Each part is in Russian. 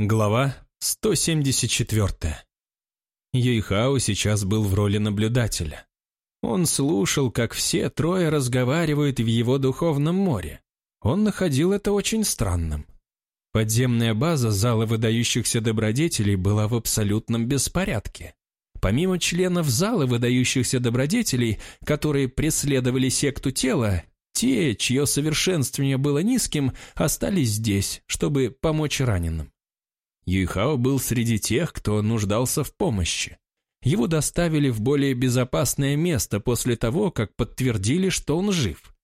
Глава 174. Юйхао сейчас был в роли наблюдателя. Он слушал, как все трое разговаривают в его духовном море. Он находил это очень странным. Подземная база зала выдающихся добродетелей была в абсолютном беспорядке. Помимо членов зала выдающихся добродетелей, которые преследовали секту тела, те, чье совершенствование было низким, остались здесь, чтобы помочь раненым. Юйхао был среди тех, кто нуждался в помощи. Его доставили в более безопасное место после того, как подтвердили, что он жив.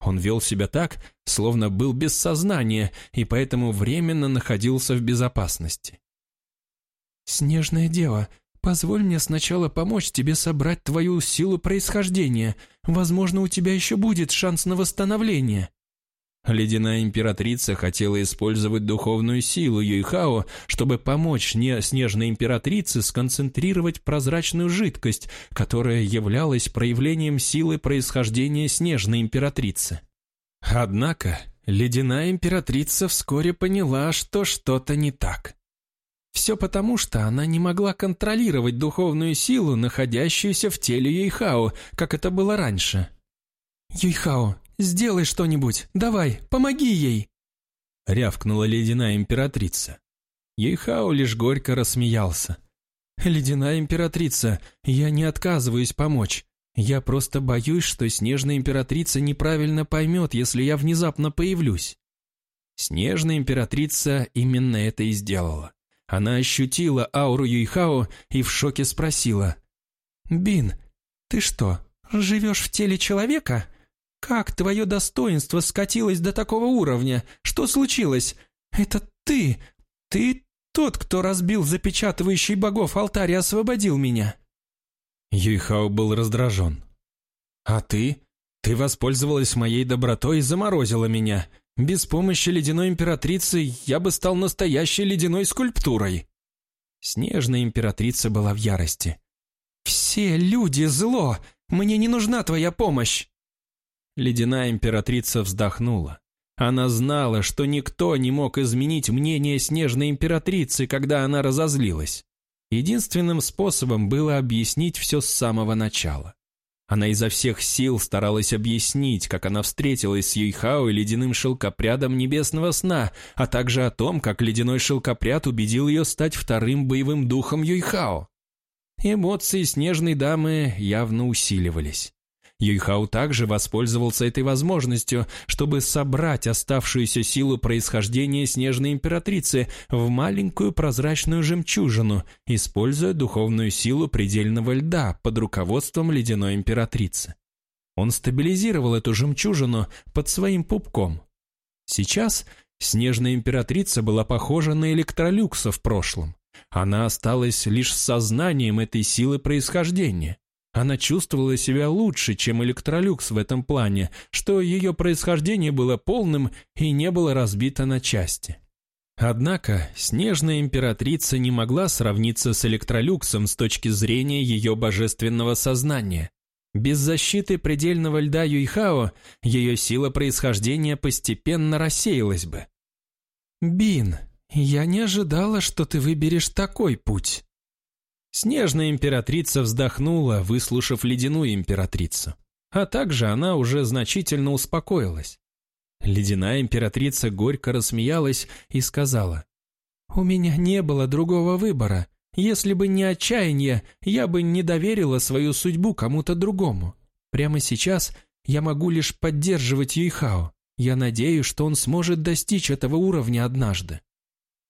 Он вел себя так, словно был без сознания, и поэтому временно находился в безопасности. «Снежное дева, позволь мне сначала помочь тебе собрать твою силу происхождения. Возможно, у тебя еще будет шанс на восстановление», Ледяная императрица хотела использовать духовную силу Юйхао, чтобы помочь не снежной императрице сконцентрировать прозрачную жидкость, которая являлась проявлением силы происхождения снежной императрицы. Однако ледяная императрица вскоре поняла, что что-то не так. Все потому, что она не могла контролировать духовную силу, находящуюся в теле Юйхао, как это было раньше. «Юйхао, Сделай что-нибудь, давай, помоги ей!» Рявкнула ледяная императрица. Ейхао лишь горько рассмеялся. «Ледяная императрица, я не отказываюсь помочь. Я просто боюсь, что снежная императрица неправильно поймет, если я внезапно появлюсь». Снежная императрица именно это и сделала. Она ощутила ауру Юйхао и в шоке спросила. «Бин, ты что, живешь в теле человека?» «Как твое достоинство скатилось до такого уровня? Что случилось? Это ты! Ты тот, кто разбил запечатывающий богов алтарь и освободил меня!» Юйхао был раздражен. «А ты? Ты воспользовалась моей добротой и заморозила меня. Без помощи ледяной императрицы я бы стал настоящей ледяной скульптурой». Снежная императрица была в ярости. «Все люди зло! Мне не нужна твоя помощь!» Ледяная императрица вздохнула. Она знала, что никто не мог изменить мнение снежной императрицы, когда она разозлилась. Единственным способом было объяснить все с самого начала. Она изо всех сил старалась объяснить, как она встретилась с Юйхао и ледяным шелкопрядом небесного сна, а также о том, как ледяной шелкопряд убедил ее стать вторым боевым духом Юйхао. Эмоции снежной дамы явно усиливались. Юйхау также воспользовался этой возможностью, чтобы собрать оставшуюся силу происхождения Снежной Императрицы в маленькую прозрачную жемчужину, используя духовную силу предельного льда под руководством Ледяной Императрицы. Он стабилизировал эту жемчужину под своим пупком. Сейчас Снежная Императрица была похожа на электролюкса в прошлом. Она осталась лишь с сознанием этой силы происхождения. Она чувствовала себя лучше, чем Электролюкс в этом плане, что ее происхождение было полным и не было разбито на части. Однако Снежная Императрица не могла сравниться с Электролюксом с точки зрения ее божественного сознания. Без защиты предельного льда Юйхао ее сила происхождения постепенно рассеялась бы. «Бин, я не ожидала, что ты выберешь такой путь», Снежная императрица вздохнула, выслушав ледяную императрицу. А также она уже значительно успокоилась. Ледяная императрица горько рассмеялась и сказала, «У меня не было другого выбора. Если бы не отчаяние, я бы не доверила свою судьбу кому-то другому. Прямо сейчас я могу лишь поддерживать Юйхао. Я надеюсь, что он сможет достичь этого уровня однажды».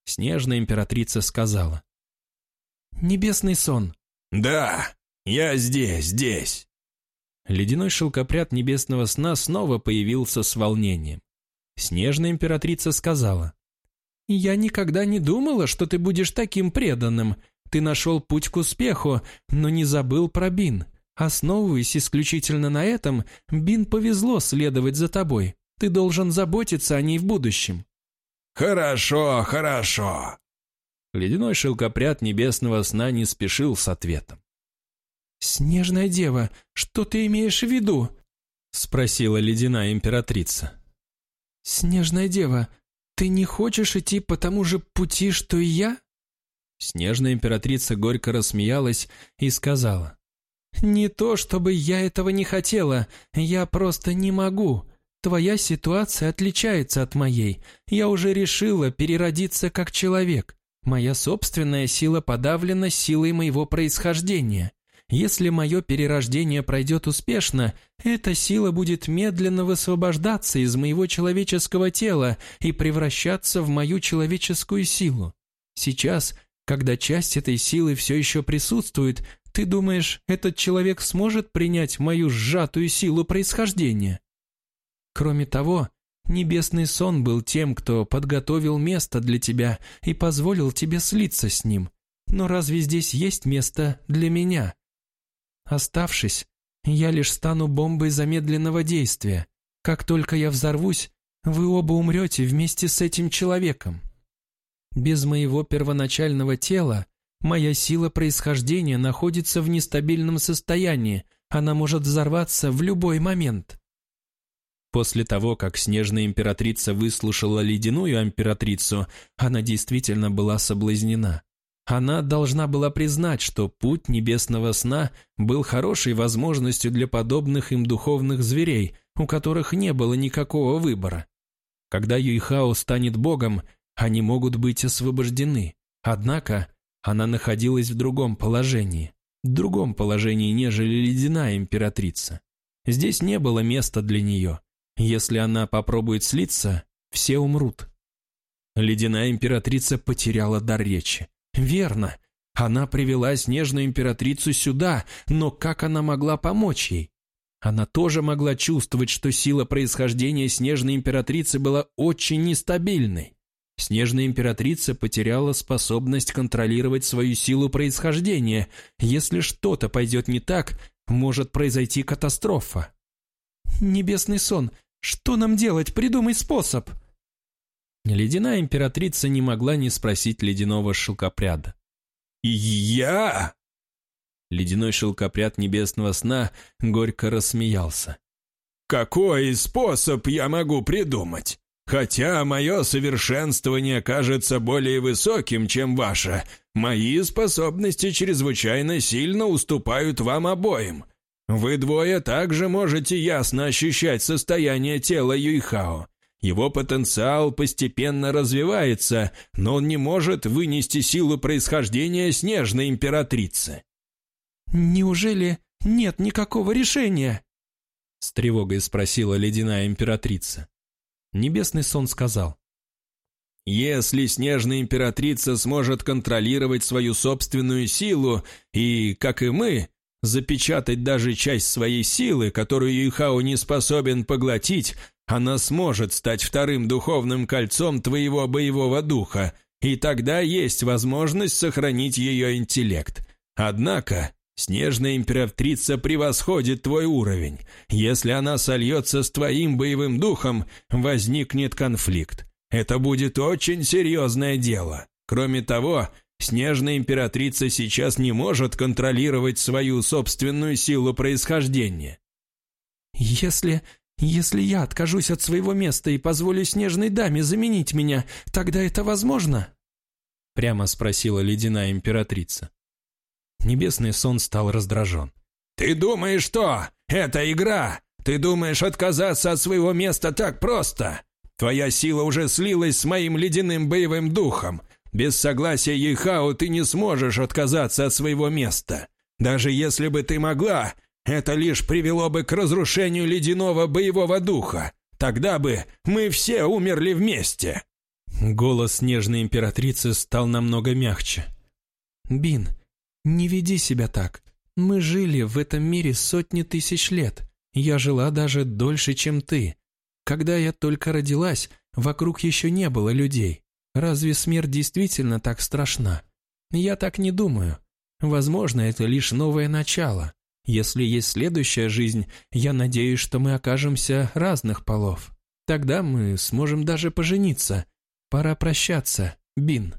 Снежная императрица сказала, Небесный сон». «Да, я здесь, здесь». Ледяной шелкопряд небесного сна снова появился с волнением. Снежная императрица сказала. «Я никогда не думала, что ты будешь таким преданным. Ты нашел путь к успеху, но не забыл про Бин. Основываясь исключительно на этом, Бин повезло следовать за тобой. Ты должен заботиться о ней в будущем». «Хорошо, хорошо», Ледяной шелкопряд небесного сна не спешил с ответом. «Снежная дева, что ты имеешь в виду?» Спросила ледяная императрица. «Снежная дева, ты не хочешь идти по тому же пути, что и я?» Снежная императрица горько рассмеялась и сказала. «Не то, чтобы я этого не хотела, я просто не могу. Твоя ситуация отличается от моей. Я уже решила переродиться как человек. Моя собственная сила подавлена силой моего происхождения. Если мое перерождение пройдет успешно, эта сила будет медленно высвобождаться из моего человеческого тела и превращаться в мою человеческую силу. Сейчас, когда часть этой силы все еще присутствует, ты думаешь, этот человек сможет принять мою сжатую силу происхождения? Кроме того, небесный сон был тем, кто подготовил место для тебя и позволил тебе слиться с ним. Но разве здесь есть место для меня? Оставшись, я лишь стану бомбой замедленного действия. Как только я взорвусь, вы оба умрете вместе с этим человеком. Без моего первоначального тела моя сила происхождения находится в нестабильном состоянии, она может взорваться в любой момент. После того, как снежная императрица выслушала ледяную императрицу, она действительно была соблазнена. Она должна была признать, что путь небесного сна был хорошей возможностью для подобных им духовных зверей, у которых не было никакого выбора. Когда Юйхао станет богом, они могут быть освобождены. Однако она находилась в другом положении, в другом положении, нежели ледяная императрица. Здесь не было места для нее. Если она попробует слиться, все умрут. Ледяная императрица потеряла дар речи. Верно, она привела снежную императрицу сюда, но как она могла помочь ей? Она тоже могла чувствовать, что сила происхождения снежной императрицы была очень нестабильной. Снежная императрица потеряла способность контролировать свою силу происхождения. Если что-то пойдет не так, может произойти катастрофа. «Небесный сон, что нам делать? Придумай способ!» Ледяная императрица не могла не спросить ледяного шелкопряда. «Я?» Ледяной шелкопряд небесного сна горько рассмеялся. «Какой способ я могу придумать? Хотя мое совершенствование кажется более высоким, чем ваше, мои способности чрезвычайно сильно уступают вам обоим. Вы двое также можете ясно ощущать состояние тела Юйхао. Его потенциал постепенно развивается, но он не может вынести силу происхождения снежной императрицы. «Неужели нет никакого решения?» С тревогой спросила ледяная императрица. Небесный сон сказал. «Если снежная императрица сможет контролировать свою собственную силу и, как и мы, запечатать даже часть своей силы, которую Юйхао не способен поглотить, она сможет стать вторым духовным кольцом твоего боевого духа, и тогда есть возможность сохранить ее интеллект. Однако, снежная императрица превосходит твой уровень. Если она сольется с твоим боевым духом, возникнет конфликт. Это будет очень серьезное дело. Кроме того, Снежная императрица сейчас не может контролировать свою собственную силу происхождения. Если... если я откажусь от своего места и позволю Снежной даме заменить меня, тогда это возможно?» Прямо спросила ледяная императрица. Небесный сон стал раздражен. «Ты думаешь что? Это игра! Ты думаешь отказаться от своего места так просто? Твоя сила уже слилась с моим ледяным боевым духом. Без согласия Ейхао ты не сможешь отказаться от своего места. Даже если бы ты могла, это лишь привело бы к разрушению ледяного боевого духа. Тогда бы мы все умерли вместе». Голос снежной императрицы стал намного мягче. «Бин, не веди себя так. Мы жили в этом мире сотни тысяч лет. Я жила даже дольше, чем ты. Когда я только родилась, вокруг еще не было людей. Разве смерть действительно так страшна? Я так не думаю. Возможно, это лишь новое начало. Если есть следующая жизнь, я надеюсь, что мы окажемся разных полов. Тогда мы сможем даже пожениться. Пора прощаться, Бин».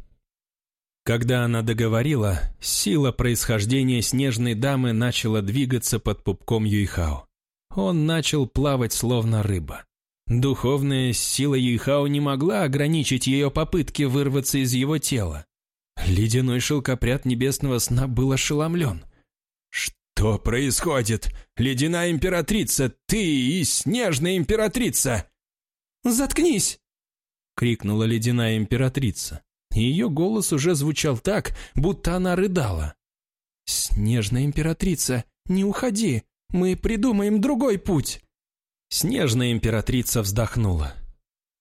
Когда она договорила, сила происхождения снежной дамы начала двигаться под пупком Юйхао. Он начал плавать словно рыба. Духовная сила Юйхао не могла ограничить ее попытки вырваться из его тела. Ледяной шелкопряд небесного сна был ошеломлен. «Что происходит? Ледяная императрица, ты и снежная императрица!» «Заткнись!» — крикнула ледяная императрица. Ее голос уже звучал так, будто она рыдала. «Снежная императрица, не уходи, мы придумаем другой путь!» Снежная императрица вздохнула.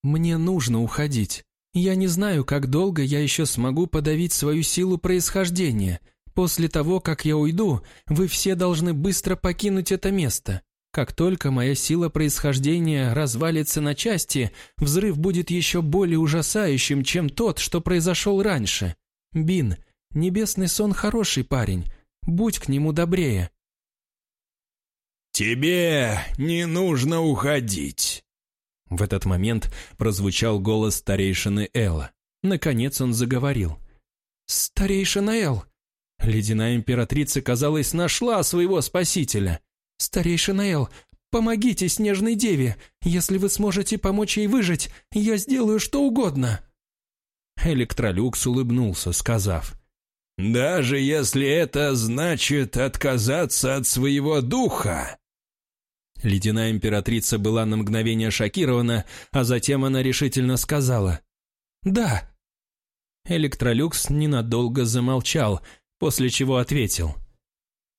«Мне нужно уходить. Я не знаю, как долго я еще смогу подавить свою силу происхождения. После того, как я уйду, вы все должны быстро покинуть это место. Как только моя сила происхождения развалится на части, взрыв будет еще более ужасающим, чем тот, что произошел раньше. Бин, небесный сон хороший парень. Будь к нему добрее. «Тебе не нужно уходить!» В этот момент прозвучал голос старейшины Элла. Наконец он заговорил. «Старейшина Эл!» Ледяная императрица, казалось, нашла своего спасителя. «Старейшина Эл, помогите Снежной Деве! Если вы сможете помочь ей выжить, я сделаю что угодно!» Электролюкс улыбнулся, сказав. «Даже если это значит отказаться от своего духа!» Ледяная императрица была на мгновение шокирована, а затем она решительно сказала «Да». Электролюкс ненадолго замолчал, после чего ответил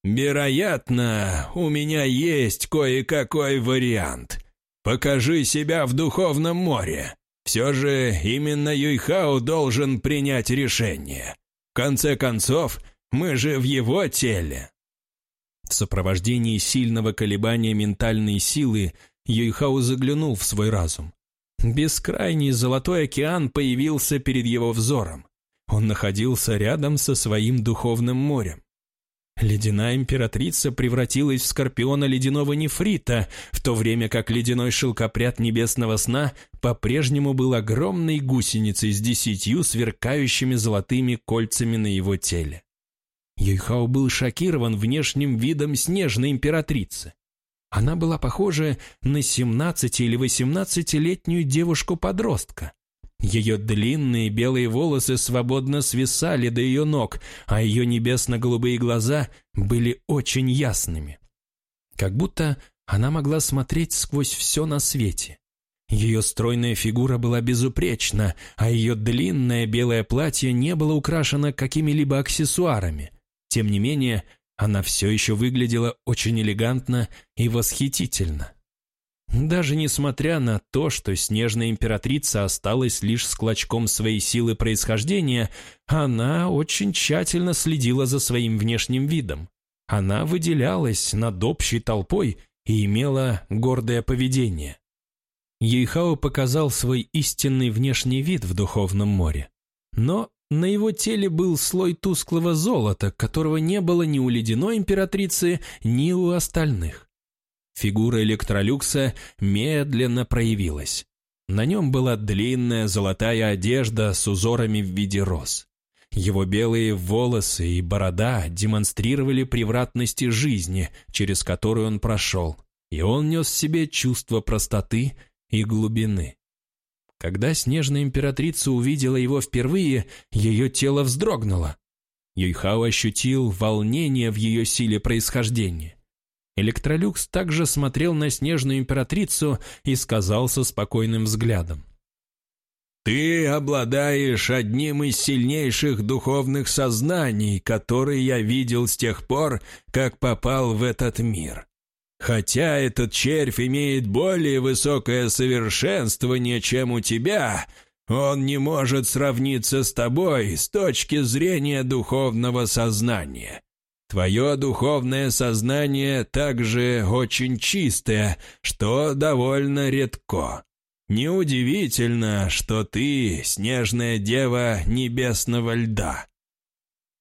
«Вероятно, у меня есть кое-какой вариант. Покажи себя в духовном море. Все же именно Юйхао должен принять решение. В конце концов, мы же в его теле». В сопровождении сильного колебания ментальной силы Юйхао заглянул в свой разум. Бескрайний золотой океан появился перед его взором. Он находился рядом со своим духовным морем. Ледяная императрица превратилась в скорпиона ледяного нефрита, в то время как ледяной шелкопряд небесного сна по-прежнему был огромной гусеницей с десятью сверкающими золотыми кольцами на его теле. Юйхао был шокирован внешним видом снежной императрицы. Она была похожа на 17 или 18-летнюю девушку-подростка. Ее длинные белые волосы свободно свисали до ее ног, а ее небесно-голубые глаза были очень ясными. Как будто она могла смотреть сквозь все на свете. Ее стройная фигура была безупречна, а ее длинное белое платье не было украшено какими-либо аксессуарами. Тем не менее, она все еще выглядела очень элегантно и восхитительно. Даже несмотря на то, что снежная императрица осталась лишь с клочком своей силы происхождения, она очень тщательно следила за своим внешним видом. Она выделялась над общей толпой и имела гордое поведение. Ейхао показал свой истинный внешний вид в духовном море. Но на его теле был слой тусклого золота, которого не было ни у ледяной императрицы, ни у остальных. Фигура электролюкса медленно проявилась. На нем была длинная золотая одежда с узорами в виде роз. Его белые волосы и борода демонстрировали превратности жизни, через которую он прошел, и он нес в себе чувство простоты и глубины. Когда снежная императрица увидела его впервые, ее тело вздрогнуло. Юйхао ощутил волнение в ее силе происхождения. Электролюкс также смотрел на снежную императрицу и сказал со спокойным взглядом. «Ты обладаешь одним из сильнейших духовных сознаний, которые я видел с тех пор, как попал в этот мир. Хотя этот червь имеет более высокое совершенствование, чем у тебя, он не может сравниться с тобой с точки зрения духовного сознания. Твое духовное сознание также очень чистое, что довольно редко. Неудивительно, что ты снежная дева небесного льда.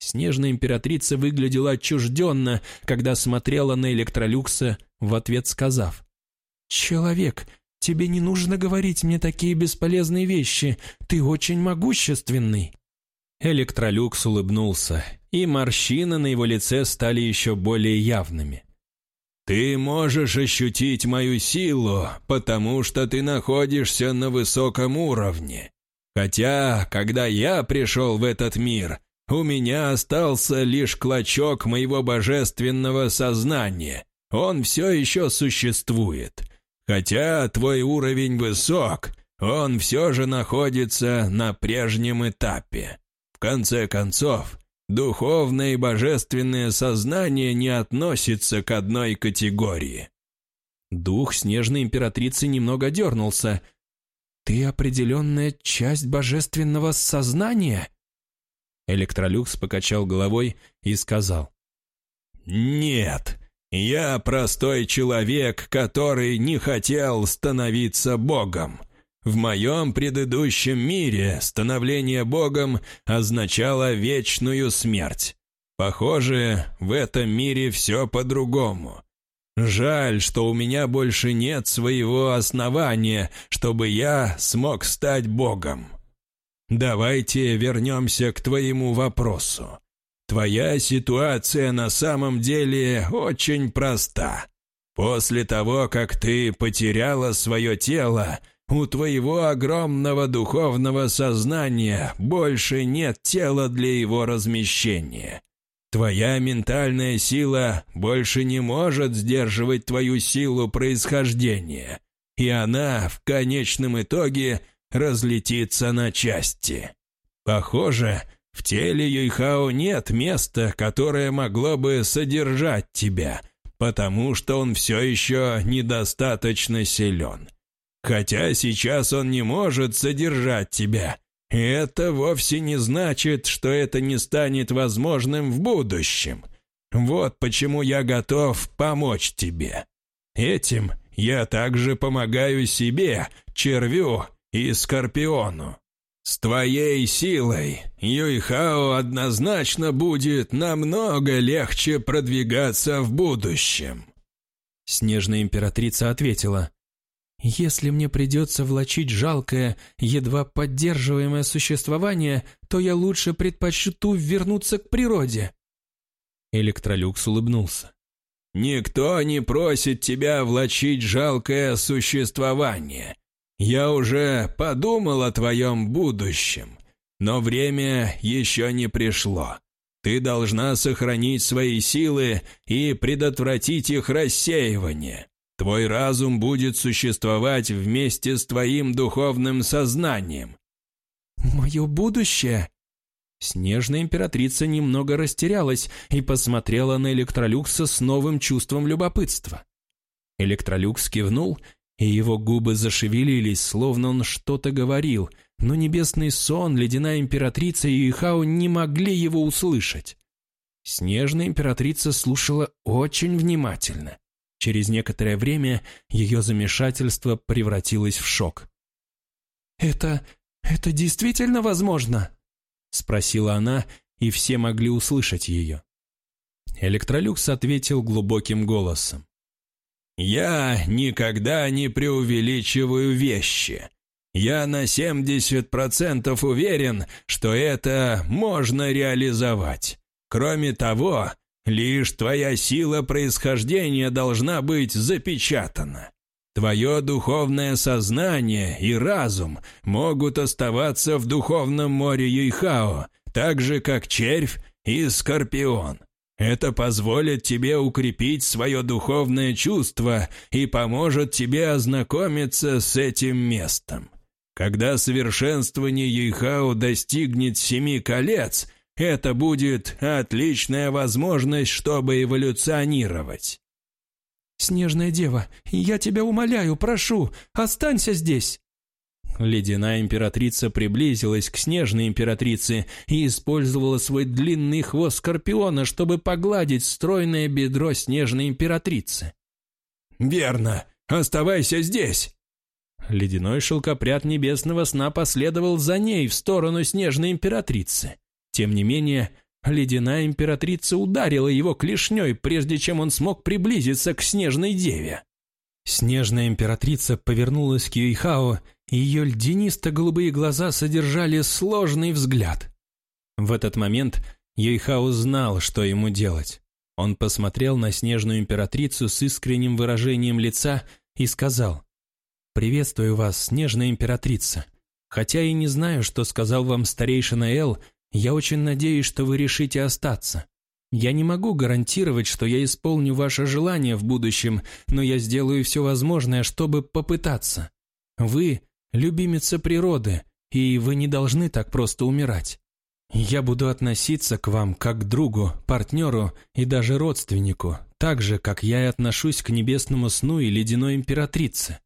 Снежная императрица выглядела отчужденно, когда смотрела на электролюкса, в ответ сказав. «Человек, тебе не нужно говорить мне такие бесполезные вещи, ты очень могущественный». Электролюкс улыбнулся, и морщины на его лице стали еще более явными. Ты можешь ощутить мою силу, потому что ты находишься на высоком уровне. Хотя, когда я пришел в этот мир, у меня остался лишь клочок моего божественного сознания. Он все еще существует. Хотя твой уровень высок, он все же находится на прежнем этапе. В конце концов, духовное и божественное сознание не относятся к одной категории. Дух снежной императрицы немного дернулся – «Ты определенная часть божественного сознания?» Электролюкс покачал головой и сказал. «Нет, я простой человек, который не хотел становиться Богом. В моем предыдущем мире становление Богом означало вечную смерть. Похоже, в этом мире все по-другому. Жаль, что у меня больше нет своего основания, чтобы я смог стать Богом. Давайте вернемся к твоему вопросу. Твоя ситуация на самом деле очень проста. После того, как ты потеряла свое тело, у твоего огромного духовного сознания больше нет тела для его размещения. Твоя ментальная сила больше не может сдерживать твою силу происхождения, и она в конечном итоге разлетится на части. Похоже, в теле Юйхао нет места, которое могло бы содержать тебя, потому что он все еще недостаточно силен. Хотя сейчас он не может содержать тебя, это вовсе не значит, что это не станет возможным в будущем. Вот почему я готов помочь тебе. Этим я также помогаю себе, червю и скорпиону. С твоей силой Юйхао однозначно будет намного легче продвигаться в будущем. Снежная императрица ответила, если мне придется влачить жалкое, едва поддерживаемое существование, то я лучше предпочту вернуться к природе». Электролюкс улыбнулся. «Никто не просит тебя влачить жалкое существование. Я уже подумал о твоем будущем, но время еще не пришло. Ты должна сохранить свои силы и предотвратить их рассеивание. Твой разум будет существовать вместе с твоим духовным сознанием. Мое будущее? Снежная императрица немного растерялась и посмотрела на Электролюкса с новым чувством любопытства. Электролюкс кивнул, и его губы зашевелились, словно он что-то говорил, но небесный сон, ледяная императрица и Ихао не могли его услышать. Снежная императрица слушала очень внимательно. Через некоторое время ее замешательство превратилось в шок. «Это... это действительно возможно?» — спросила она, и все могли услышать ее. Электролюкс ответил глубоким голосом. «Я никогда не преувеличиваю вещи. Я на 70% уверен, что это можно реализовать. Кроме того, Лишь твоя сила происхождения должна быть запечатана. Твое духовное сознание и разум могут оставаться в духовном море Юйхао, так же, как червь и скорпион. Это позволит тебе укрепить свое духовное чувство и поможет тебе ознакомиться с этим местом. Когда совершенствование Юйхао достигнет семи колец, это будет отличная возможность, чтобы эволюционировать. «Снежная дева, я тебя умоляю, прошу, останься здесь!» Ледяная императрица приблизилась к снежной императрице и использовала свой длинный хвост скорпиона, чтобы погладить стройное бедро снежной императрицы. «Верно, оставайся здесь!» Ледяной шелкопряд небесного сна последовал за ней в сторону снежной императрицы. Тем не менее, ледяная императрица ударила его клешней, прежде чем он смог приблизиться к снежной деве. Снежная императрица повернулась к Юйхао, ее льдинисто-голубые глаза содержали сложный взгляд. В этот момент Юйхао знал, что ему делать. Он посмотрел на снежную императрицу с искренним выражением лица и сказал, «Приветствую вас, снежная императрица. Хотя и не знаю, что сказал вам старейшина Эл, я очень надеюсь, что вы решите остаться. Я не могу гарантировать, что я исполню ваше желание в будущем, но я сделаю все возможное, чтобы попытаться. Вы – любимица природы, и вы не должны так просто умирать. Я буду относиться к вам как к другу, партнеру и даже родственнику, так же, как я и отношусь к небесному сну и ледяной императрице.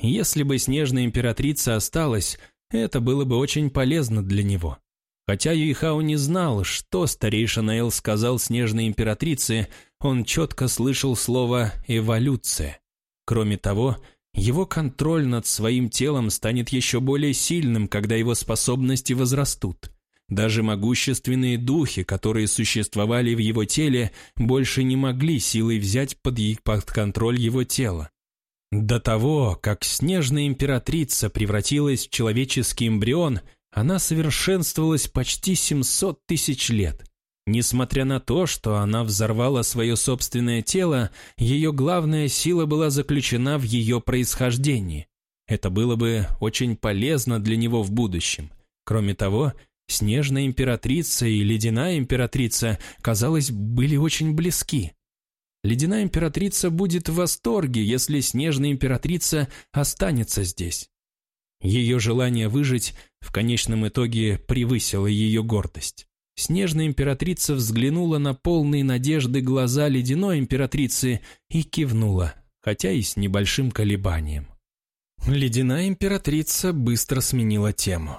Если бы снежная императрица осталась, это было бы очень полезно для него. Хотя Юйхао не знал, что старейшина Эл сказал снежной императрице, он четко слышал слово «эволюция». Кроме того, его контроль над своим телом станет еще более сильным, когда его способности возрастут. Даже могущественные духи, которые существовали в его теле, больше не могли силой взять под, под контроль его тело. До того, как снежная императрица превратилась в человеческий эмбрион – она совершенствовалась почти 700 тысяч лет. Несмотря на то, что она взорвала свое собственное тело, ее главная сила была заключена в ее происхождении. Это было бы очень полезно для него в будущем. Кроме того, снежная императрица и ледяная императрица, казалось, были очень близки. Ледяная императрица будет в восторге, если снежная императрица останется здесь. Ее желание выжить в конечном итоге превысило ее гордость. Снежная императрица взглянула на полные надежды глаза ледяной императрицы и кивнула, хотя и с небольшим колебанием. Ледяная императрица быстро сменила тему.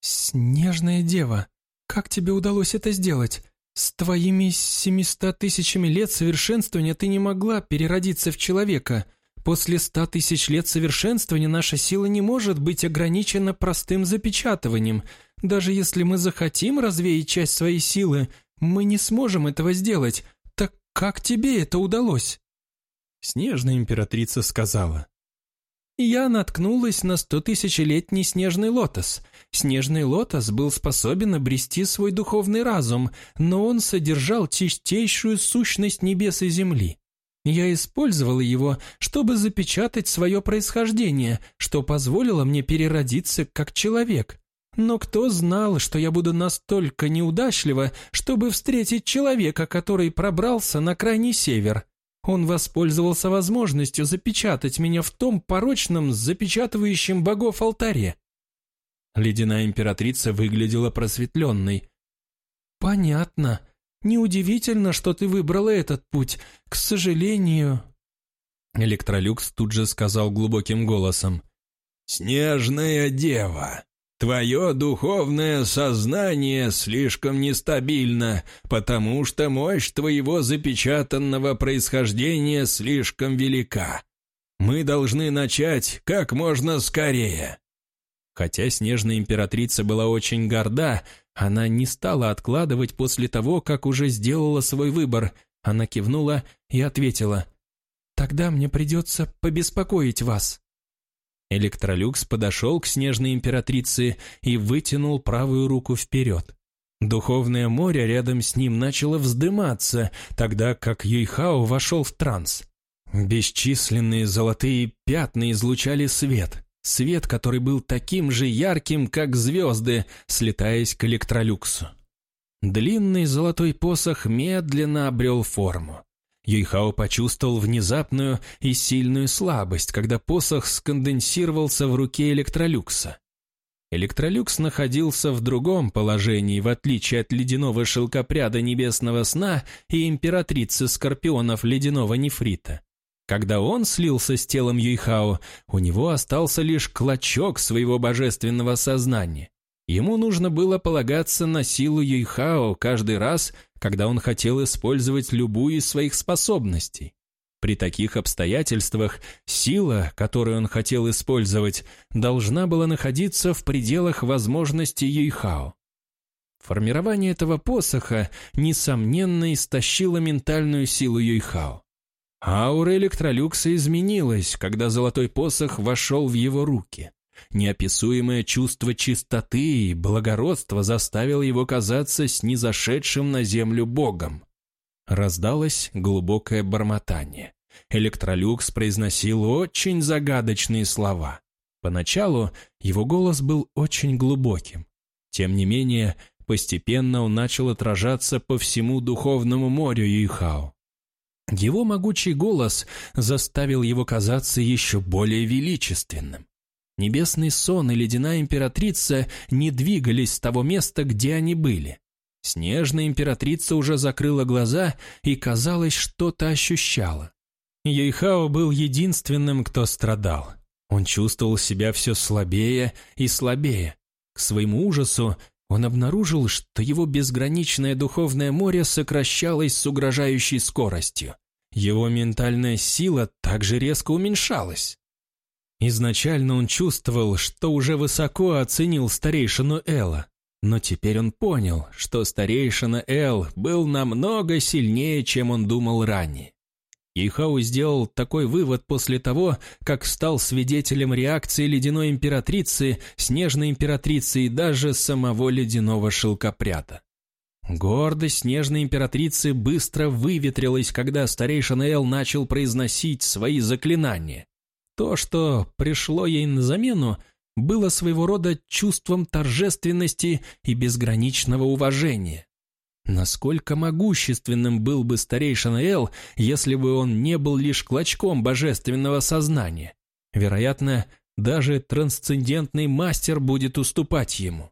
«Снежная дева, как тебе удалось это сделать? С твоими семиста тысячами лет совершенствования ты не могла переродиться в человека. После ста тысяч лет совершенствования наша сила не может быть ограничена простым запечатыванием. Даже если мы захотим развеять часть своей силы, мы не сможем этого сделать. Так как тебе это удалось?» Снежная императрица сказала. «Я наткнулась на стотысячелетний снежный лотос. Снежный лотос был способен обрести свой духовный разум, но он содержал чистейшую сущность небес и земли. Я использовала его, чтобы запечатать свое происхождение, что позволило мне переродиться как человек. Но кто знал, что я буду настолько неудачлива, чтобы встретить человека, который пробрался на крайний север? Он воспользовался возможностью запечатать меня в том порочном, запечатывающем богов алтаре. Ледяная императрица выглядела просветленной. «Понятно. Неудивительно, что ты выбрала этот путь. К сожалению...» Электролюкс тут же сказал глубоким голосом. «Снежная дева, твое духовное сознание слишком нестабильно, потому что мощь твоего запечатанного происхождения слишком велика. Мы должны начать как можно скорее». Хотя снежная императрица была очень горда, она не стала откладывать после того, как уже сделала свой выбор. Она кивнула и ответила. «Тогда мне придется побеспокоить вас». Электролюкс подошел к снежной императрице и вытянул правую руку вперед. Духовное море рядом с ним начало вздыматься, тогда как Юйхао вошел в транс. Бесчисленные золотые пятна излучали свет. Свет, который был таким же ярким, как звезды, слетаясь к электролюксу. Длинный золотой посох медленно обрел форму. Юйхао почувствовал внезапную и сильную слабость, когда посох сконденсировался в руке электролюкса. Электролюкс находился в другом положении, в отличие от ледяного шелкопряда небесного сна и императрицы скорпионов ледяного нефрита. Когда он слился с телом Юйхао, у него остался лишь клочок своего божественного сознания. Ему нужно было полагаться на силу Юйхао каждый раз, когда он хотел использовать любую из своих способностей. При таких обстоятельствах сила, которую он хотел использовать, должна была находиться в пределах возможностей Юйхао. Формирование этого посоха, несомненно, истощило ментальную силу Юйхао. Аура электролюкса изменилась, когда золотой посох вошел в его руки. Неописуемое чувство чистоты и благородства заставило его казаться снизошедшим на землю богом. Раздалось глубокое бормотание. Электролюкс произносил очень загадочные слова. Поначалу его голос был очень глубоким. Тем не менее, постепенно он начал отражаться по всему духовному морю Юйхао. Его могучий голос заставил его казаться еще более величественным. Небесный сон и ледяная императрица не двигались с того места, где они были. Снежная императрица уже закрыла глаза и, казалось, что-то ощущала. Юйхао был единственным, кто страдал. Он чувствовал себя все слабее и слабее. К своему ужасу он обнаружил, что его безграничное духовное море сокращалось с угрожающей скоростью. Его ментальная сила также резко уменьшалась. Изначально он чувствовал, что уже высоко оценил старейшину Элла, но теперь он понял, что старейшина Эл был намного сильнее, чем он думал ранее. Ихау сделал такой вывод после того, как стал свидетелем реакции ледяной императрицы, снежной императрицы и даже самого ледяного шелкопряда. Гордость снежной императрицы быстро выветрилась, когда старейшина Эл начал произносить свои заклинания. То, что пришло ей на замену, было своего рода чувством торжественности и безграничного уважения. Насколько могущественным был бы старейшина Эл, если бы он не был лишь клочком божественного сознания? Вероятно, даже трансцендентный мастер будет уступать ему.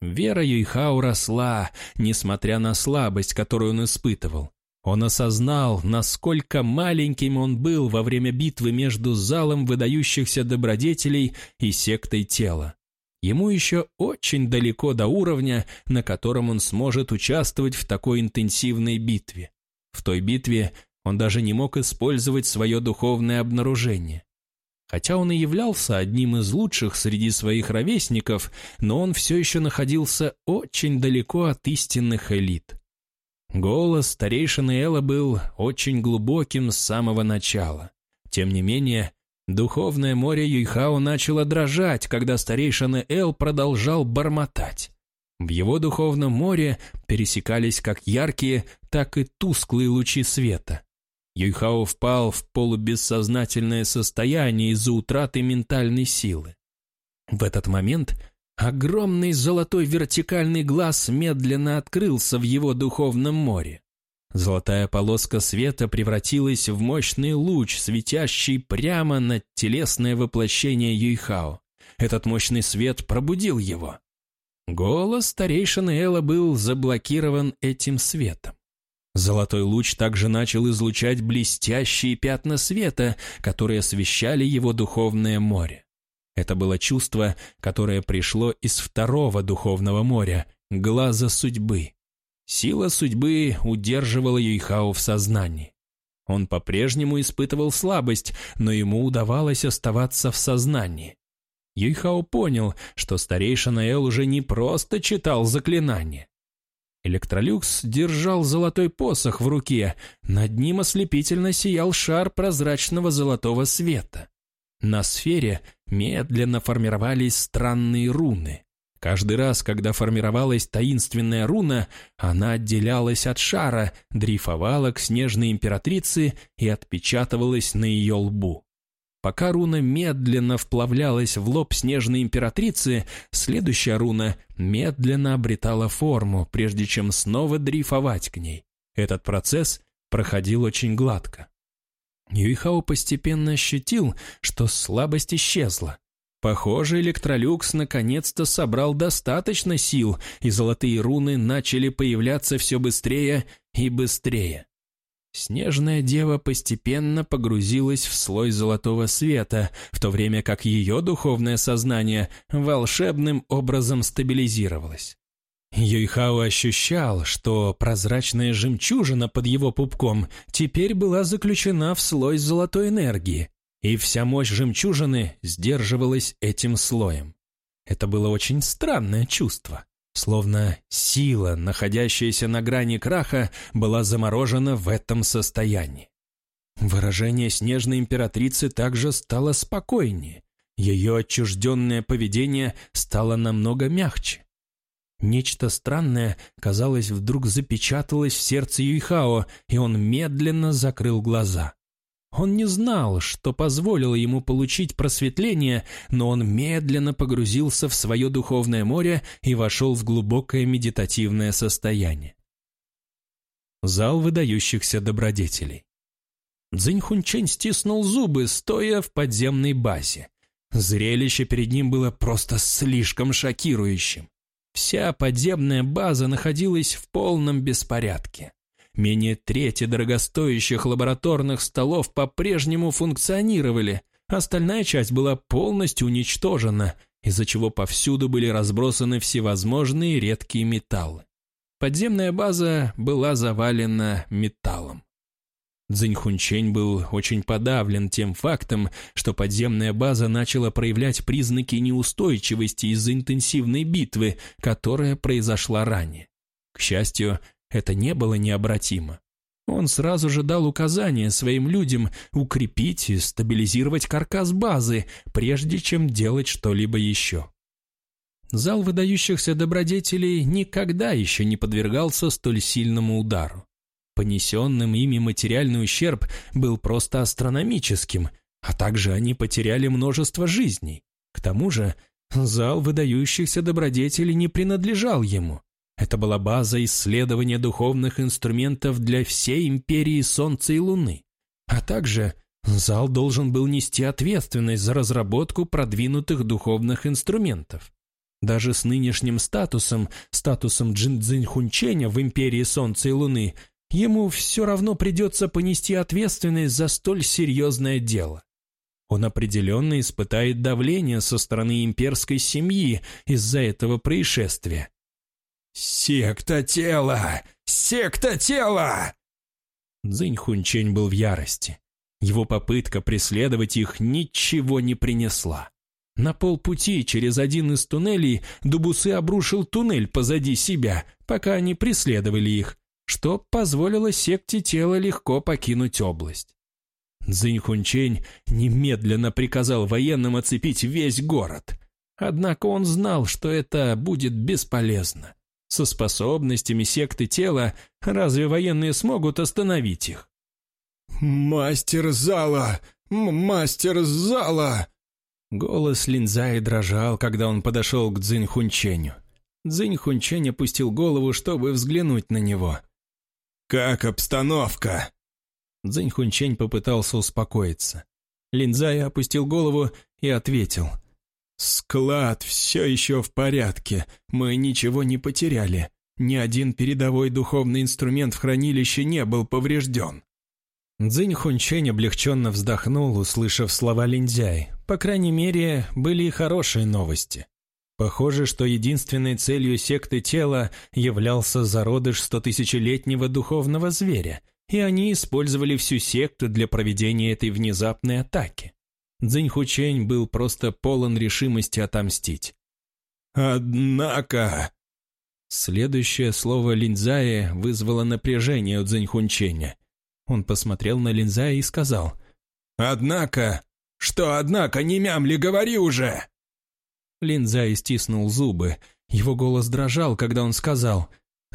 Вера Юйхау росла, несмотря на слабость, которую он испытывал. Он осознал, насколько маленьким он был во время битвы между залом выдающихся добродетелей и сектой тела. Ему еще очень далеко до уровня, на котором он сможет участвовать в такой интенсивной битве. В той битве он даже не мог использовать свое духовное обнаружение. Хотя он и являлся одним из лучших среди своих ровесников, но он все еще находился очень далеко от истинных элит. Голос старейшины Элла был очень глубоким с самого начала. Тем не менее, Духовное море Юйхао начало дрожать, когда старейшина Эл продолжал бормотать. В его духовном море пересекались как яркие, так и тусклые лучи света. Юйхао впал в полубессознательное состояние из-за утраты ментальной силы. В этот момент огромный золотой вертикальный глаз медленно открылся в его духовном море. Золотая полоска света превратилась в мощный луч, светящий прямо на телесное воплощение Юйхао. Этот мощный свет пробудил его. Голос старейшины Элла был заблокирован этим светом. Золотой луч также начал излучать блестящие пятна света, которые освещали его духовное море. Это было чувство, которое пришло из второго духовного моря, глаза судьбы. Сила судьбы удерживала Юйхао в сознании. Он по-прежнему испытывал слабость, но ему удавалось оставаться в сознании. Юйхао понял, что старейшина Эл уже не просто читал заклинание. Электролюкс держал золотой посох в руке, над ним ослепительно сиял шар прозрачного золотого света. На сфере медленно формировались странные руны. Каждый раз, когда формировалась таинственная руна, она отделялась от шара, дрейфовала к снежной императрице и отпечатывалась на ее лбу. Пока руна медленно вплавлялась в лоб снежной императрицы, следующая руна медленно обретала форму, прежде чем снова дрейфовать к ней. Этот процесс проходил очень гладко. Юйхао постепенно ощутил, что слабость исчезла. Похоже, Электролюкс наконец-то собрал достаточно сил, и золотые руны начали появляться все быстрее и быстрее. Снежная дева постепенно погрузилась в слой золотого света, в то время как ее духовное сознание волшебным образом стабилизировалось. Юйхао ощущал, что прозрачная жемчужина под его пупком теперь была заключена в слой золотой энергии, и вся мощь жемчужины сдерживалась этим слоем. Это было очень странное чувство, словно сила, находящаяся на грани краха, была заморожена в этом состоянии. Выражение снежной императрицы также стало спокойнее, ее отчужденное поведение стало намного мягче. Нечто странное, казалось, вдруг запечаталось в сердце Юйхао, и он медленно закрыл глаза. Он не знал, что позволило ему получить просветление, но он медленно погрузился в свое духовное море и вошел в глубокое медитативное состояние. Зал выдающихся добродетелей. Цзиньхунчень стиснул зубы, стоя в подземной базе. Зрелище перед ним было просто слишком шокирующим. Вся подземная база находилась в полном беспорядке. Менее трети дорогостоящих лабораторных столов по-прежнему функционировали, остальная часть была полностью уничтожена, из-за чего повсюду были разбросаны всевозможные редкие металлы. Подземная база была завалена металлом. Цзиньхунчень был очень подавлен тем фактом, что подземная база начала проявлять признаки неустойчивости из-за интенсивной битвы, которая произошла ранее. К счастью, это не было необратимо. Он сразу же дал указание своим людям укрепить и стабилизировать каркас базы, прежде чем делать что-либо еще. Зал выдающихся добродетелей никогда еще не подвергался столь сильному удару. Понесенным ими материальный ущерб был просто астрономическим, а также они потеряли множество жизней. К тому же зал выдающихся добродетелей не принадлежал ему. Это была база исследования духовных инструментов для всей империи Солнца и Луны. А также зал должен был нести ответственность за разработку продвинутых духовных инструментов. Даже с нынешним статусом, статусом Джин Хунченя в империи Солнца и Луны – ему все равно придется понести ответственность за столь серьезное дело. Он определенно испытает давление со стороны имперской семьи из-за этого происшествия. «Секта тела! Секта тела!» Цзинь Хунчень был в ярости. Его попытка преследовать их ничего не принесла. На полпути через один из туннелей Дубусы обрушил туннель позади себя, пока они преследовали их, что позволило секте тела легко покинуть область. Цзиньхунчень немедленно приказал военным оцепить весь город. Однако он знал, что это будет бесполезно. Со способностями секты тела разве военные смогут остановить их? «Мастер зала! Мастер зала!» Голос Линзаи дрожал, когда он подошел к Цзиньхунченю. Цзиньхунчень опустил голову, чтобы взглянуть на него – «Как обстановка?» Цзинь Хунчень попытался успокоиться. Линзай опустил голову и ответил. «Склад все еще в порядке. Мы ничего не потеряли. Ни один передовой духовный инструмент в хранилище не был поврежден». Цзинь Хунчень облегченно вздохнул, услышав слова Линдзяй. По крайней мере, были и хорошие новости. Похоже, что единственной целью секты тела являлся зародыш стотысячелетнего духовного зверя, и они использовали всю секту для проведения этой внезапной атаки. Цзиньхучень был просто полон решимости отомстить. «Однако...» Следующее слово Линзая вызвало напряжение у Цзиньхунченя. Он посмотрел на Линзая и сказал. «Однако... Что однако, не мямли, говори уже!» Линзай стиснул зубы. Его голос дрожал, когда он сказал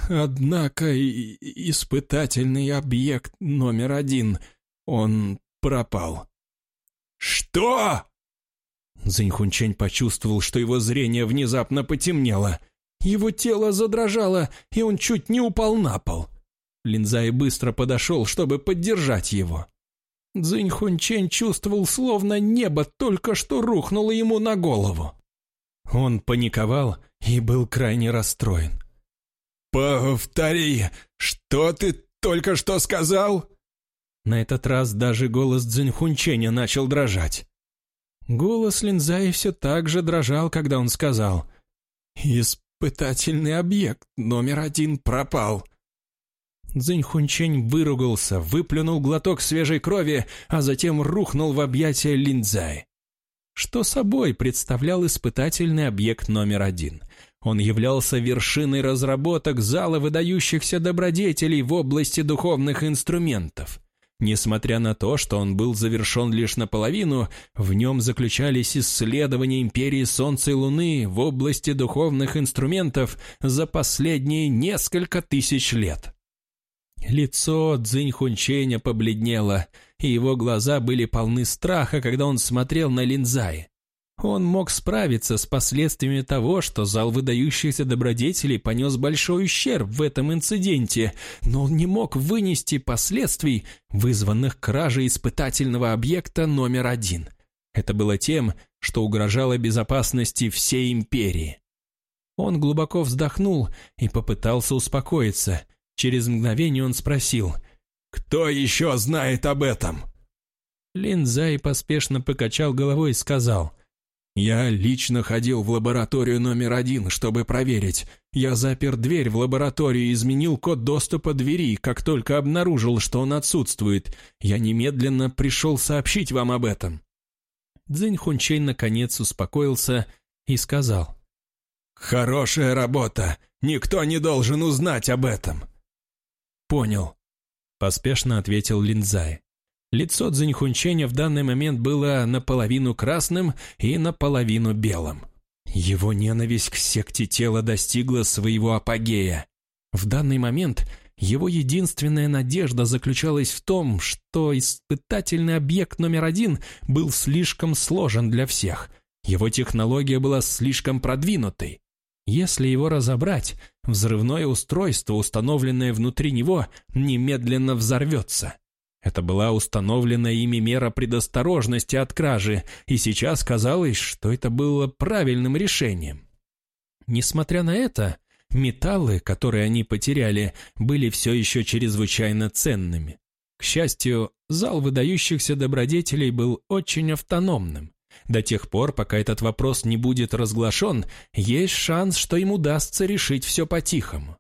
«Однако испытательный объект номер один, он пропал». «Что?» Зиньхунчень почувствовал, что его зрение внезапно потемнело. Его тело задрожало, и он чуть не упал на пол. Линзай быстро подошел, чтобы поддержать его. Цзиньхунчень чувствовал, словно небо только что рухнуло ему на голову. Он паниковал и был крайне расстроен. «Повтори, что ты только что сказал?» На этот раз даже голос Цзиньхунченя начал дрожать. Голос Линзаи все так же дрожал, когда он сказал «Испытательный объект номер один пропал». Цзиньхунчень выругался, выплюнул глоток свежей крови, а затем рухнул в объятия Линдзай что собой представлял испытательный объект номер один. Он являлся вершиной разработок зала выдающихся добродетелей в области духовных инструментов. Несмотря на то, что он был завершен лишь наполовину, в нем заключались исследования империи Солнца и Луны в области духовных инструментов за последние несколько тысяч лет. Лицо Цзинь Хунченя побледнело, и его глаза были полны страха, когда он смотрел на Линзай. Он мог справиться с последствиями того, что зал выдающихся добродетелей понес большой ущерб в этом инциденте, но он не мог вынести последствий, вызванных кражей испытательного объекта номер один. Это было тем, что угрожало безопасности всей империи. Он глубоко вздохнул и попытался успокоиться. Через мгновение он спросил, «Кто еще знает об этом?» Линзай поспешно покачал головой и сказал, я лично ходил в лабораторию номер один, чтобы проверить. Я запер дверь в лабораторию и изменил код доступа двери, как только обнаружил, что он отсутствует. Я немедленно пришел сообщить вам об этом». Цзинь Хунчейн наконец успокоился и сказал. «Хорошая работа. Никто не должен узнать об этом». «Понял», — поспешно ответил Линзай. Лицо Цзиньхунченя в данный момент было наполовину красным и наполовину белым. Его ненависть к секте тела достигла своего апогея. В данный момент его единственная надежда заключалась в том, что испытательный объект номер один был слишком сложен для всех. Его технология была слишком продвинутой. Если его разобрать, взрывное устройство, установленное внутри него, немедленно взорвется. Это была установлена ими мера предосторожности от кражи, и сейчас казалось, что это было правильным решением. Несмотря на это, металлы, которые они потеряли, были все еще чрезвычайно ценными. К счастью, зал выдающихся добродетелей был очень автономным. До тех пор, пока этот вопрос не будет разглашен, есть шанс, что им удастся решить все по-тихому.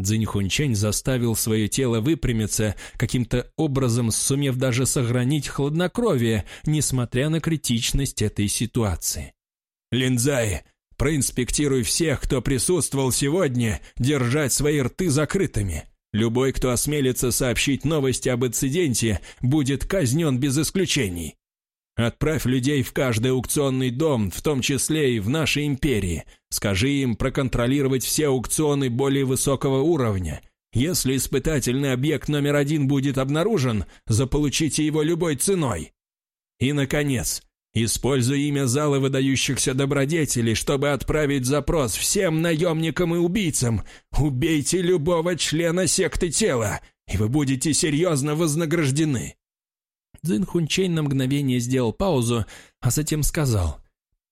Цзиньхунчень заставил свое тело выпрямиться, каким-то образом сумев даже сохранить хладнокровие, несмотря на критичность этой ситуации. «Линзай, проинспектируй всех, кто присутствовал сегодня, держать свои рты закрытыми. Любой, кто осмелится сообщить новости об инциденте, будет казнен без исключений. Отправь людей в каждый аукционный дом, в том числе и в нашей империи. Скажи им проконтролировать все аукционы более высокого уровня. Если испытательный объект номер один будет обнаружен, заполучите его любой ценой. И, наконец, используй имя зала выдающихся добродетелей, чтобы отправить запрос всем наемникам и убийцам. Убейте любого члена секты тела, и вы будете серьезно вознаграждены. Цзин Хунчейн на мгновение сделал паузу, а затем сказал.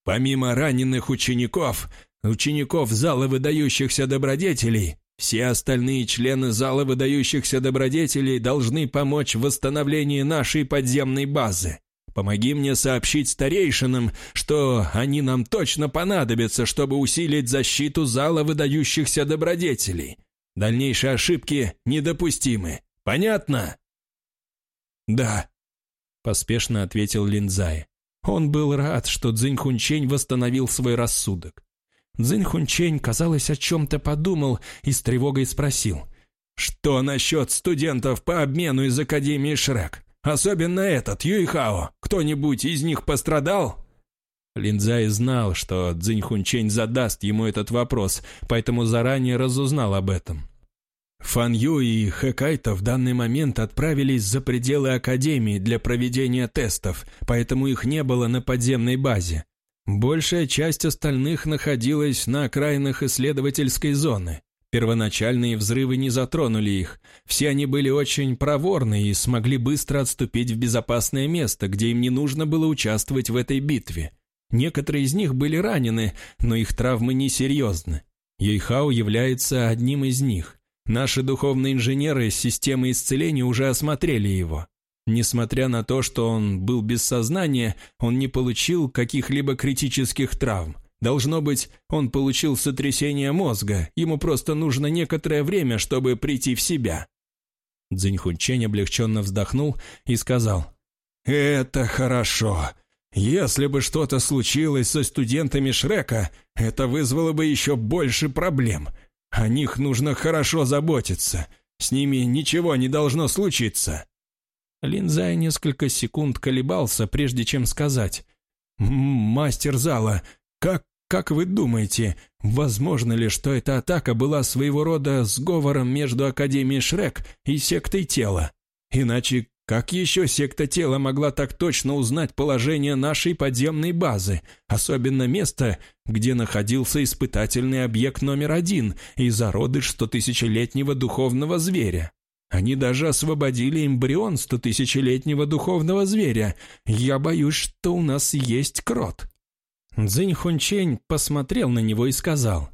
«Помимо раненых учеников, учеников Зала Выдающихся Добродетелей, все остальные члены Зала Выдающихся Добродетелей должны помочь в восстановлении нашей подземной базы. Помоги мне сообщить старейшинам, что они нам точно понадобятся, чтобы усилить защиту Зала Выдающихся Добродетелей. Дальнейшие ошибки недопустимы. Понятно?» «Да», поспешно ответил Линзай. Он был рад, что Цзинь Хунчень восстановил свой рассудок. Цзинь Хунчень, казалось, о чем-то подумал и с тревогой спросил. «Что насчет студентов по обмену из Академии Шрек? Особенно этот, Юйхао. Кто-нибудь из них пострадал?» Линзай знал, что Цзинь Хунчень задаст ему этот вопрос, поэтому заранее разузнал об этом. Фан Ю и Хэкайто в данный момент отправились за пределы Академии для проведения тестов, поэтому их не было на подземной базе. Большая часть остальных находилась на окраинах исследовательской зоны. Первоначальные взрывы не затронули их. Все они были очень проворны и смогли быстро отступить в безопасное место, где им не нужно было участвовать в этой битве. Некоторые из них были ранены, но их травмы несерьезны. Юйхао является одним из них. Наши духовные инженеры системы исцеления уже осмотрели его. Несмотря на то, что он был без сознания, он не получил каких-либо критических травм. Должно быть, он получил сотрясение мозга, ему просто нужно некоторое время, чтобы прийти в себя. Цзиньхунчень облегченно вздохнул и сказал, «Это хорошо. Если бы что-то случилось со студентами Шрека, это вызвало бы еще больше проблем. О них нужно хорошо заботиться. С ними ничего не должно случиться. Линзай несколько секунд колебался, прежде чем сказать. «Мастер зала, как, как вы думаете, возможно ли, что эта атака была своего рода сговором между Академией Шрек и сектой тела? Иначе как еще секта тела могла так точно узнать положение нашей подземной базы, особенно место, где находился испытательный объект номер один и зародыш стотысячелетнего духовного зверя? Они даже освободили эмбрион стотысячелетнего духовного зверя. Я боюсь, что у нас есть крот». Цзинь Хунчень посмотрел на него и сказал.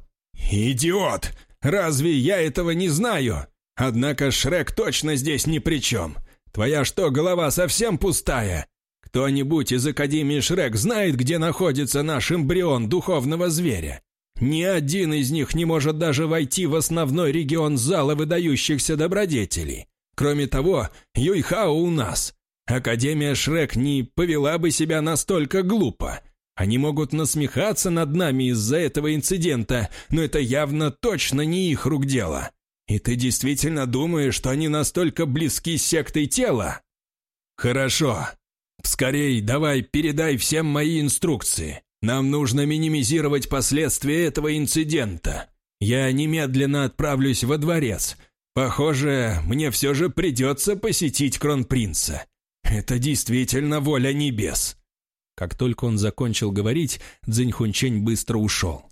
«Идиот! Разве я этого не знаю? Однако Шрек точно здесь ни при чем. Твоя что, голова совсем пустая? Кто-нибудь из Академии Шрек знает, где находится наш эмбрион духовного зверя? Ни один из них не может даже войти в основной регион зала выдающихся добродетелей. Кроме того, Юйхао у нас. Академия Шрек не повела бы себя настолько глупо. Они могут насмехаться над нами из-за этого инцидента, но это явно точно не их рук дело. И ты действительно думаешь, что они настолько близки с сектой тела? Хорошо. Скорей давай передай всем мои инструкции. Нам нужно минимизировать последствия этого инцидента. Я немедленно отправлюсь во дворец. Похоже, мне все же придется посетить кронпринца. Это действительно воля небес». Как только он закончил говорить, Цзиньхунчень быстро ушел.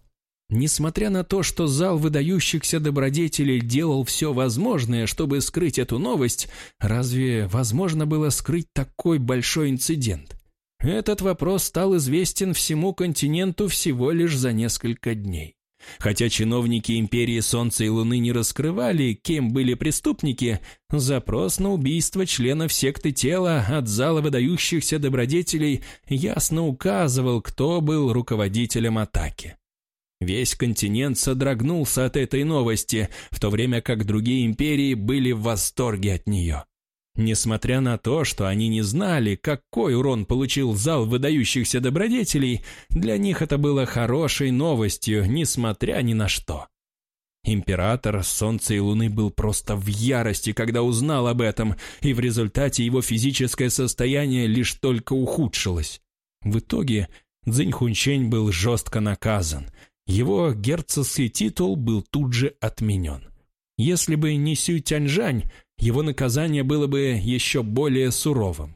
Несмотря на то, что зал выдающихся добродетелей делал все возможное, чтобы скрыть эту новость, разве возможно было скрыть такой большой инцидент? Этот вопрос стал известен всему континенту всего лишь за несколько дней. Хотя чиновники Империи Солнца и Луны не раскрывали, кем были преступники, запрос на убийство членов секты тела от зала выдающихся добродетелей ясно указывал, кто был руководителем атаки. Весь континент содрогнулся от этой новости, в то время как другие империи были в восторге от нее. Несмотря на то, что они не знали, какой урон получил зал выдающихся добродетелей, для них это было хорошей новостью, несмотря ни на что. Император Солнца и Луны был просто в ярости, когда узнал об этом, и в результате его физическое состояние лишь только ухудшилось. В итоге Цзиньхунчень был жестко наказан. Его герцогский титул был тут же отменен. Если бы не Сюй Тяньжань, его наказание было бы еще более суровым.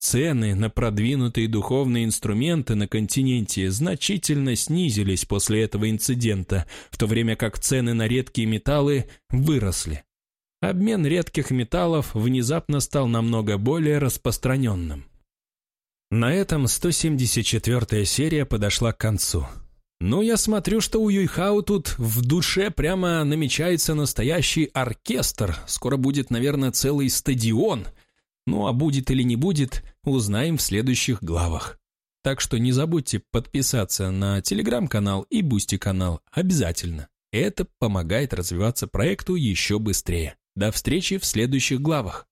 Цены на продвинутые духовные инструменты на континенте значительно снизились после этого инцидента, в то время как цены на редкие металлы выросли. Обмен редких металлов внезапно стал намного более распространенным. На этом 174-я серия подошла к концу. Ну, я смотрю, что у Юйхао тут в душе прямо намечается настоящий оркестр. Скоро будет, наверное, целый стадион. Ну, а будет или не будет, узнаем в следующих главах. Так что не забудьте подписаться на телеграм-канал и бусти-канал обязательно. Это помогает развиваться проекту еще быстрее. До встречи в следующих главах.